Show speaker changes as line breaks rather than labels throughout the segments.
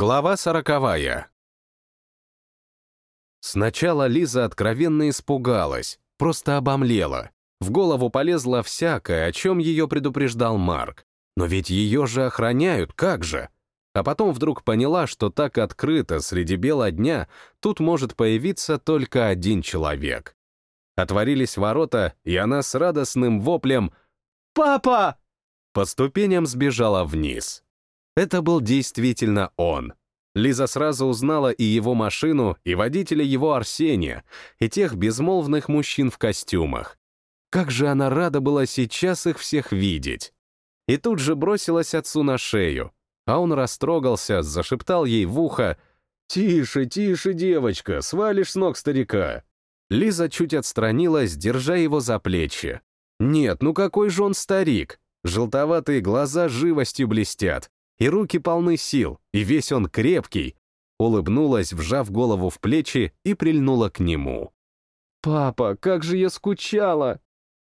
Глава сороковая. Сначала Лиза откровенно испугалась, просто обомлела. В голову полезло всякое, о чем ее предупреждал Марк. Но ведь ее же охраняют, как же? А потом вдруг поняла, что так открыто среди бела дня тут может появиться только один человек. Отворились ворота, и она с радостным воплем «Папа!» по ступеням сбежала вниз. Это был действительно он. Лиза сразу узнала и его машину, и водителя его Арсения, и тех безмолвных мужчин в костюмах. Как же она рада была сейчас их всех видеть. И тут же бросилась отцу на шею, а он растрогался, зашептал ей в ухо «Тише, тише, девочка, свалишь с ног старика». Лиза чуть отстранилась, держа его за плечи. Нет, ну какой же он старик? Желтоватые глаза живостью блестят, и руки полны сил, и весь он крепкий, улыбнулась, вжав голову в плечи и прильнула к нему. «Папа, как же я скучала!»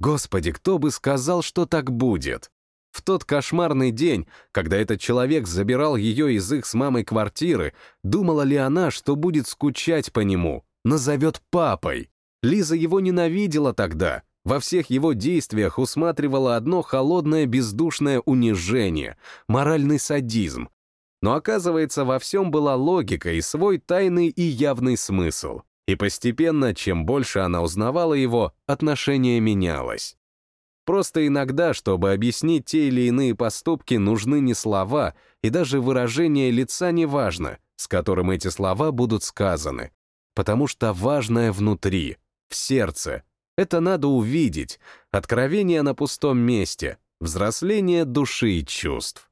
Господи, кто бы сказал, что так будет? В тот кошмарный день, когда этот человек забирал ее из их с мамой квартиры, думала ли она, что будет скучать по нему, назовет папой? Лиза его ненавидела тогда, во всех его действиях усматривала одно холодное бездушное унижение, моральный садизм. Но оказывается, во всем была логика и свой тайный и явный смысл. И постепенно, чем больше она узнавала его, отношение менялось. Просто иногда, чтобы объяснить те или иные поступки, нужны не слова, и даже выражение лица не важно, с которым эти слова будут сказаны. Потому что важное внутри, в сердце, это надо увидеть. Откровение на пустом месте, взросление души и чувств.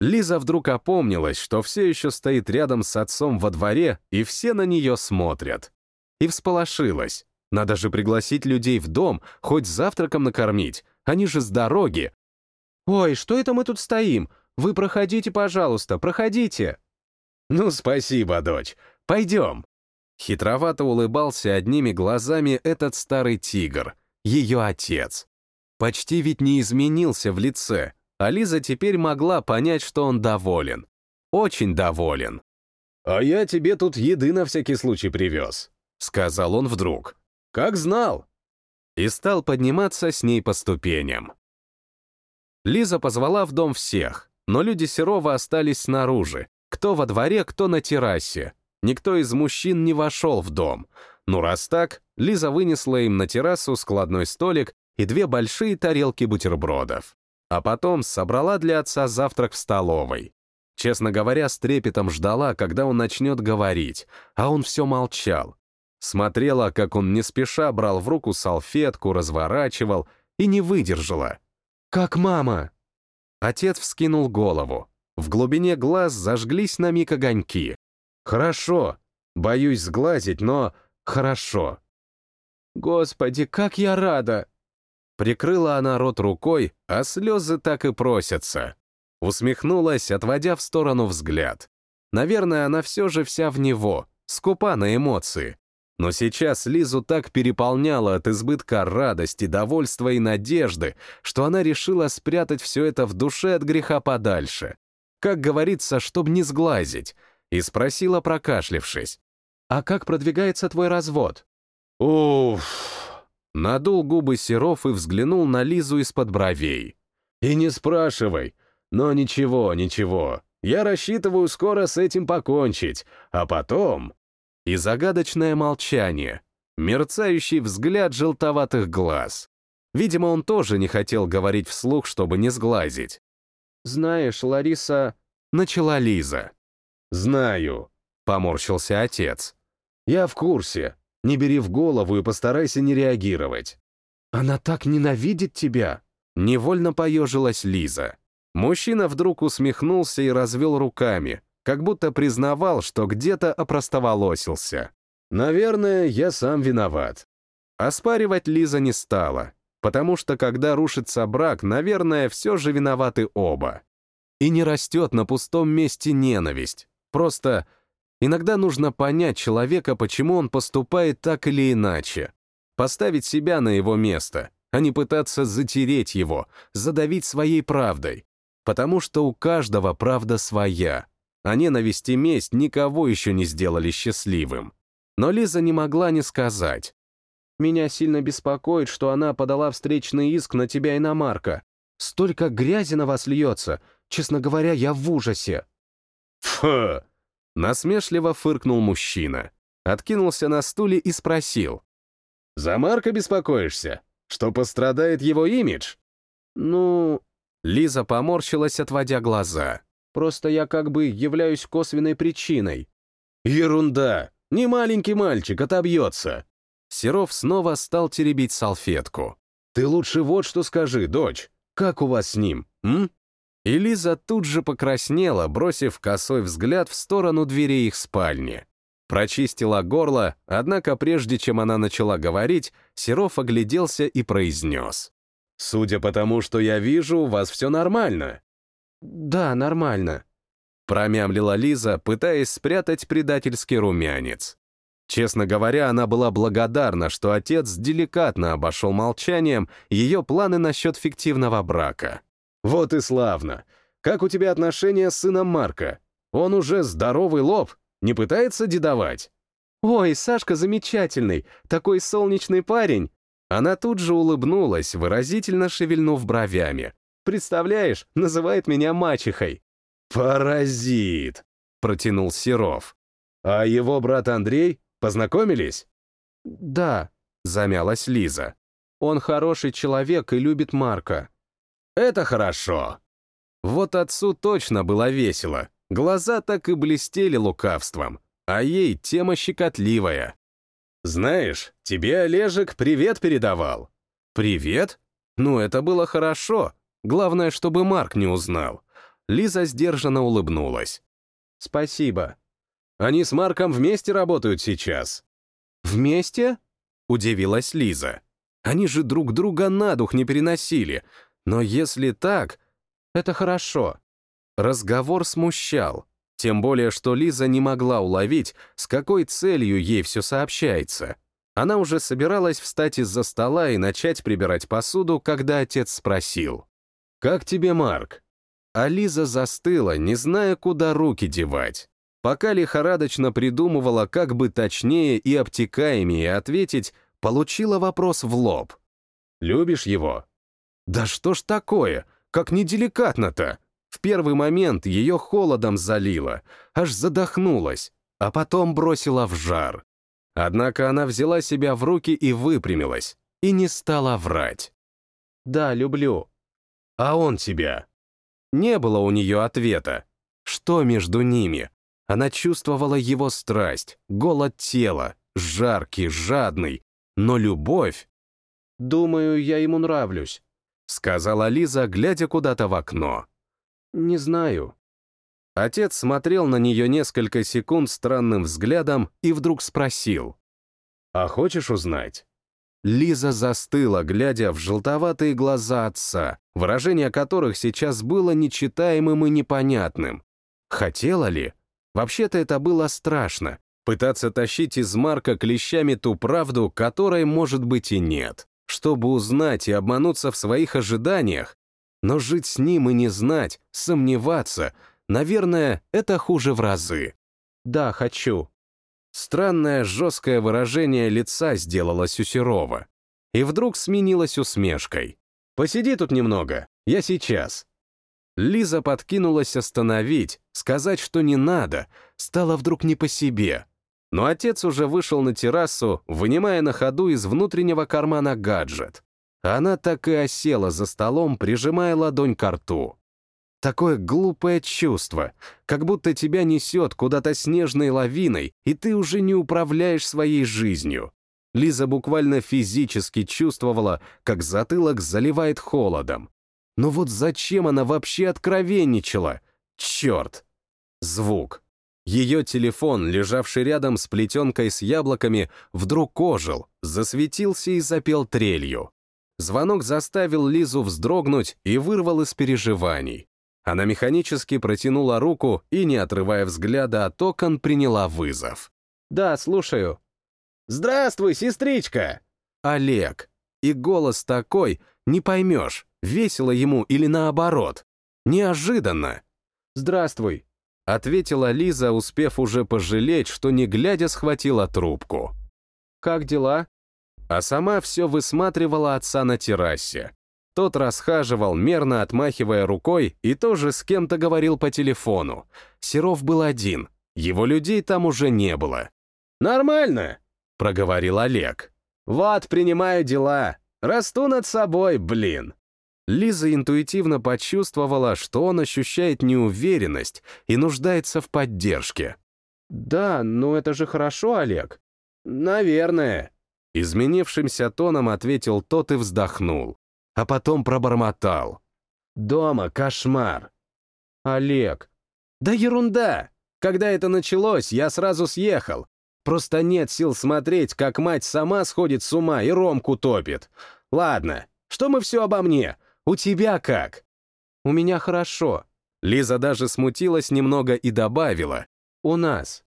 Лиза вдруг опомнилась, что все еще стоит рядом с отцом во дворе, и все на нее смотрят. И всполошилась. Надо же пригласить людей в дом, хоть завтраком накормить. Они же с дороги. «Ой, что это мы тут стоим? Вы проходите, пожалуйста, проходите». «Ну, спасибо, дочь. Пойдем». Хитровато улыбался одними глазами этот старый тигр, ее отец. Почти ведь не изменился в лице, а Лиза теперь могла понять, что он доволен. Очень доволен. «А я тебе тут еды на всякий случай привез», — сказал он вдруг. «Как знал!» И стал подниматься с ней по ступеням. Лиза позвала в дом всех, но люди Серова остались снаружи, кто во дворе, кто на террасе, Никто из мужчин не вошел в дом. Ну раз так, Лиза вынесла им на террасу складной столик и две большие тарелки бутербродов. А потом собрала для отца завтрак в столовой. Честно говоря, с трепетом ждала, когда он начнет говорить, а он все молчал. Смотрела, как он не спеша брал в руку салфетку, разворачивал и не выдержала. «Как мама?» Отец вскинул голову. В глубине глаз зажглись на миг огоньки. Хорошо. Боюсь сглазить, но хорошо. Господи, как я рада! Прикрыла она рот рукой, а слезы так и просятся. Усмехнулась, отводя в сторону взгляд. Наверное, она все же вся в него, скупа на эмоции. Но сейчас Лизу так переполняла от избытка радости, довольства и надежды, что она решила спрятать все это в душе от греха подальше. Как говорится, чтобы не сглазить — и спросила, прокашлившись, «А как продвигается твой развод?» «Уф!» Надул губы Серов и взглянул на Лизу из-под бровей. «И не спрашивай. Но ничего, ничего. Я рассчитываю скоро с этим покончить, а потом...» И загадочное молчание, мерцающий взгляд желтоватых глаз. Видимо, он тоже не хотел говорить вслух, чтобы не сглазить. «Знаешь, Лариса...» — начала Лиза. «Знаю», — поморщился отец. «Я в курсе. Не бери в голову и постарайся не реагировать». «Она так ненавидит тебя!» Невольно поежилась Лиза. Мужчина вдруг усмехнулся и развел руками, как будто признавал, что где-то опростоволосился. «Наверное, я сам виноват». Оспаривать Лиза не стала, потому что, когда рушится брак, наверное, все же виноваты оба. И не растет на пустом месте ненависть, Просто иногда нужно понять человека, почему он поступает так или иначе. Поставить себя на его место, а не пытаться затереть его, задавить своей правдой. Потому что у каждого правда своя. а ненависть и месть никого еще не сделали счастливым. Но Лиза не могла не сказать.
«Меня сильно беспокоит, что она подала встречный иск на тебя и на Марка. Столько грязи на вас льется. Честно говоря, я в ужасе».
«Фу!» — насмешливо фыркнул мужчина. Откинулся на стуле и спросил. «За Марка беспокоишься? Что пострадает его имидж?»
«Ну...»
Лиза поморщилась, отводя глаза.
«Просто я как бы являюсь косвенной причиной».
«Ерунда! Не маленький мальчик, отобьется!» Серов снова стал теребить салфетку. «Ты лучше вот что скажи, дочь. Как у вас с ним, м?» И Лиза тут же покраснела, бросив косой взгляд в сторону двери их спальни. Прочистила горло, однако прежде чем она начала говорить, Серов огляделся и произнес. «Судя по тому, что я вижу, у вас все нормально».
«Да, нормально», —
промямлила Лиза, пытаясь спрятать предательский румянец. Честно говоря, она была благодарна, что отец деликатно обошел молчанием ее планы насчет фиктивного брака. «Вот и славно! Как у тебя отношения с сыном Марка? Он уже здоровый лоб, не пытается дедовать?»
«Ой, Сашка замечательный, такой солнечный парень!»
Она тут же улыбнулась, выразительно шевельнув бровями.
«Представляешь, называет меня мачехой».
«Паразит!» — протянул Серов. «А его брат Андрей Познакомились?»
«Да», —
замялась Лиза.
«Он хороший человек и любит Марка».
«Это хорошо». Вот отцу точно было весело. Глаза так и блестели лукавством, а ей тема щекотливая. «Знаешь, тебе Олежек привет передавал». «Привет? Ну, это было хорошо. Главное, чтобы Марк не узнал». Лиза сдержанно улыбнулась.
«Спасибо»,
они с Марком вместе работают сейчас».
«Вместе?»
— удивилась Лиза. «Они же друг друга на дух не переносили. Но если так, это хорошо». Разговор смущал. Тем более, что Лиза не могла уловить, с какой целью ей все сообщается. Она уже собиралась встать из-за стола и начать прибирать посуду, когда отец спросил. «Как тебе, Марк?» А Лиза застыла, не зная, куда руки девать. Пока лихорадочно придумывала, как бы точнее и обтекаемее ответить, получила вопрос в лоб. «Любишь его?» «Да что ж такое? Как неделикатно-то!» В первый момент ее холодом залило, аж задохнулась, а потом бросила в жар. Однако она взяла себя в руки и выпрямилась, и не стала врать.
«Да, люблю».
«А он тебя?» Не было у нее ответа. Что между ними? Она чувствовала его страсть, голод тела, жаркий, жадный, но любовь...
«Думаю, я ему нравлюсь», —
сказала Лиза, глядя куда-то в окно.
«Не знаю».
Отец смотрел на нее несколько секунд странным взглядом и вдруг спросил. «А хочешь узнать?» Лиза застыла, глядя в желтоватые глаза отца, выражение которых сейчас было нечитаемым и непонятным. Хотела ли? Вообще-то это было страшно — пытаться тащить из Марка клещами ту правду, которой, может быть, и нет, чтобы узнать и обмануться в своих ожиданиях. Но жить с ним и не знать, сомневаться, наверное, это хуже в разы.
«Да, хочу».
Странное жесткое выражение лица сделалось у Серова. И вдруг сменилось усмешкой. «Посиди тут немного, я сейчас». Лиза подкинулась остановить, сказать, что не надо, стало вдруг не по себе. Но отец уже вышел на террасу, вынимая на ходу из внутреннего кармана гаджет. Она так и осела за столом, прижимая ладонь к рту. Такое глупое чувство, как будто тебя несет куда-то снежной лавиной, и ты уже не управляешь своей жизнью. Лиза буквально физически чувствовала, как затылок заливает холодом. Но вот зачем она вообще откровенничала? Черт! Звук. Ее телефон, лежавший рядом с плетенкой с яблоками, вдруг ожил, засветился и запел трелью. Звонок заставил Лизу вздрогнуть и вырвал из переживаний. Она механически протянула руку и, не отрывая взгляда от окон, приняла вызов.
«Да, слушаю».
«Здравствуй, сестричка!» Олег. И голос такой, не поймешь, весело ему или наоборот. Неожиданно.
«Здравствуй».
— ответила Лиза, успев уже пожалеть, что не глядя схватила трубку.
«Как дела?»
А сама все высматривала отца на террасе. Тот расхаживал, мерно отмахивая рукой, и тоже с кем-то говорил по телефону. Серов был один, его людей там уже не было.
«Нормально», —
проговорил Олег.
«Вот, принимаю дела. Расту над собой, блин».
Лиза интуитивно почувствовала, что он ощущает неуверенность и нуждается в поддержке.
«Да, но это же хорошо, Олег».
«Наверное». Изменившимся тоном ответил тот и вздохнул, а потом пробормотал.
«Дома кошмар». «Олег».
«Да ерунда! Когда это началось, я сразу съехал. Просто нет сил смотреть, как мать сама сходит с ума и Ромку топит. Ладно, что мы все обо мне? У тебя как?
У меня хорошо.
Лиза даже смутилась немного и добавила.
У нас.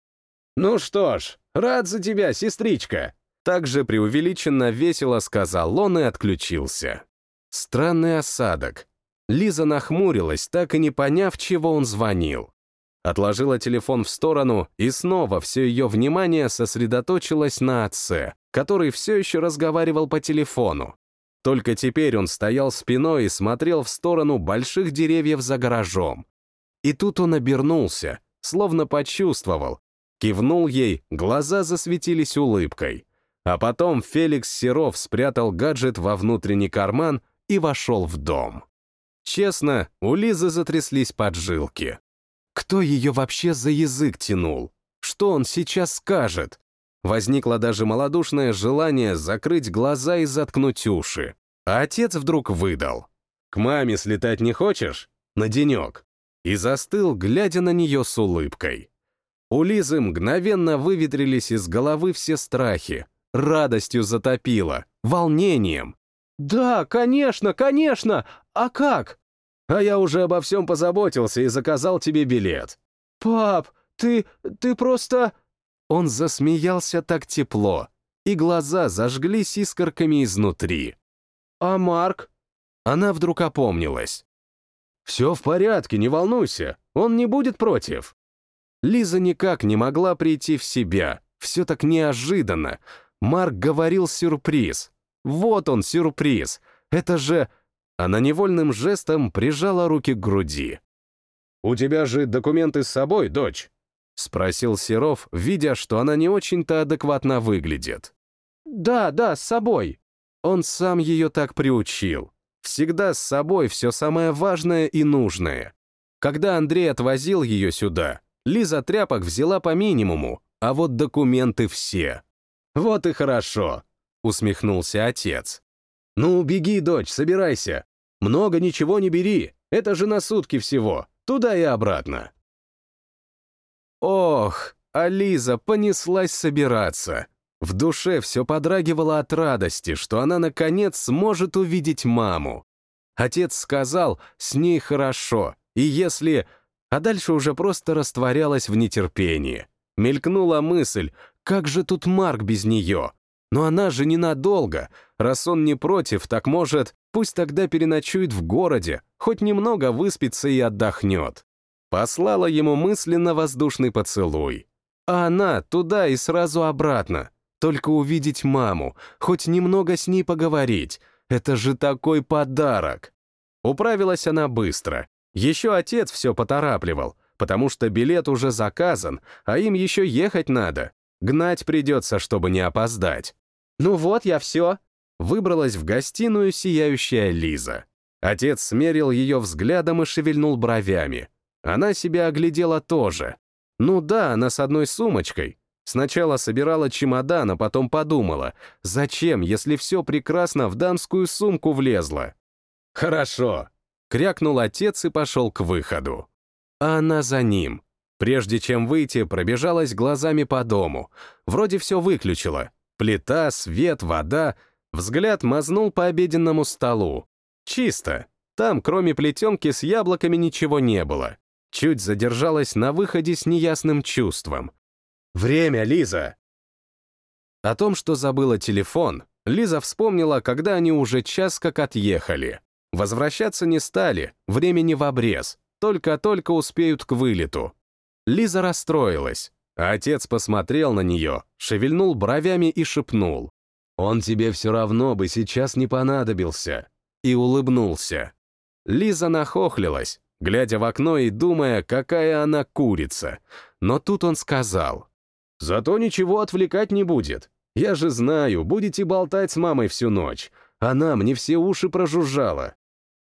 Ну что ж, рад за тебя, сестричка. Также преувеличенно весело сказал он и отключился. Странный осадок. Лиза нахмурилась, так и не поняв, чего он звонил. Отложила телефон в сторону, и снова все ее внимание сосредоточилось на отце, который все еще разговаривал по телефону. Только теперь он стоял спиной и смотрел в сторону больших деревьев за гаражом. И тут он обернулся, словно почувствовал. Кивнул ей, глаза засветились улыбкой. А потом Феликс Серов спрятал гаджет во внутренний карман и вошел в дом. Честно, у Лизы затряслись поджилки. Кто ее вообще за язык тянул? Что он сейчас скажет? Возникло даже малодушное желание закрыть глаза и заткнуть уши. А отец вдруг выдал. «К маме слетать не хочешь? На денек». И застыл, глядя на нее с улыбкой. У Лизы мгновенно выветрились из головы все страхи, радостью затопило, волнением.
«Да, конечно, конечно! А как?»
а я уже обо всем позаботился и заказал тебе билет».
«Пап, ты... ты просто...»
Он засмеялся так тепло, и глаза зажглись искорками изнутри.
«А Марк?»
Она вдруг опомнилась. «Все в порядке, не волнуйся, он не будет против». Лиза никак не могла прийти в себя, все так неожиданно. Марк говорил сюрприз. Вот он, сюрприз. Это же она невольным жестом прижала руки к груди. «У тебя же документы с собой, дочь?» — спросил Серов, видя, что она не очень-то адекватно выглядит.
«Да, да, с собой».
Он сам ее так приучил. Всегда с собой все самое важное и нужное. Когда Андрей отвозил ее сюда, Лиза тряпок взяла по минимуму, а вот документы все. «Вот и хорошо», — усмехнулся отец. «Ну, беги, дочь, собирайся. Много ничего не бери, это же на сутки всего, туда и обратно. Ох, Ализа понеслась собираться. В душе все подрагивало от радости, что она наконец сможет увидеть маму. Отец сказал, с ней хорошо, и если... А дальше уже просто растворялась в нетерпении. Мелькнула мысль, как же тут Марк без нее? Но она же ненадолго. Раз он не против, так может, пусть тогда переночует в городе, хоть немного выспится и отдохнет. Послала ему мысленно воздушный поцелуй. А она туда и сразу обратно. Только увидеть маму, хоть немного с ней поговорить. Это же такой подарок. Управилась она быстро. Еще отец все поторапливал, потому что билет уже заказан, а им еще ехать надо. Гнать придется, чтобы не опоздать.
«Ну вот, я все».
Выбралась в гостиную сияющая Лиза. Отец смерил ее взглядом и шевельнул бровями. Она себя оглядела тоже. Ну да, она с одной сумочкой. Сначала собирала чемодан, а потом подумала, зачем, если все прекрасно в дамскую сумку влезло? «Хорошо», — крякнул отец и пошел к выходу. А она за ним. Прежде чем выйти, пробежалась глазами по дому. Вроде все выключила, Плита, свет, вода. Взгляд мазнул по обеденному столу. Чисто. Там, кроме плетенки с яблоками, ничего не было. Чуть задержалась на выходе с неясным чувством. «Время, Лиза!» О том, что забыла телефон, Лиза вспомнила, когда они уже час как отъехали. Возвращаться не стали, времени в обрез, только-только успеют к вылету. Лиза расстроилась, а отец посмотрел на нее, шевельнул бровями и шепнул. «Он тебе все равно бы сейчас не понадобился». И улыбнулся. Лиза нахохлилась, глядя в окно и думая, какая она курица. Но тут он сказал. «Зато ничего отвлекать не будет. Я же знаю, будете болтать с мамой всю ночь. Она мне все уши прожужжала».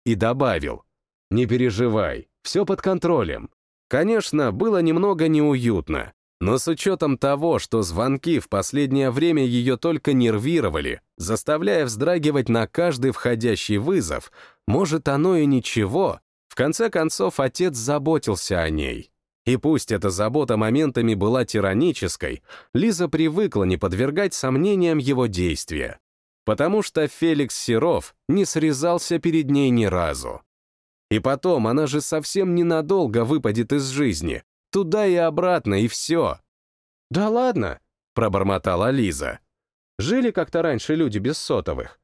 И добавил. «Не переживай, все под контролем». Конечно, было немного неуютно. Но с учетом того, что звонки в последнее время ее только нервировали, заставляя вздрагивать на каждый входящий вызов, может, оно и ничего, в конце концов отец заботился о ней. И пусть эта забота моментами была тиранической, Лиза привыкла не подвергать сомнениям его действия. Потому что Феликс Серов не срезался перед ней ни разу. И потом, она же совсем ненадолго выпадет из жизни, Туда и обратно, и все.
«Да ладно», —
пробормотала Лиза.
«Жили как-то раньше люди без сотовых.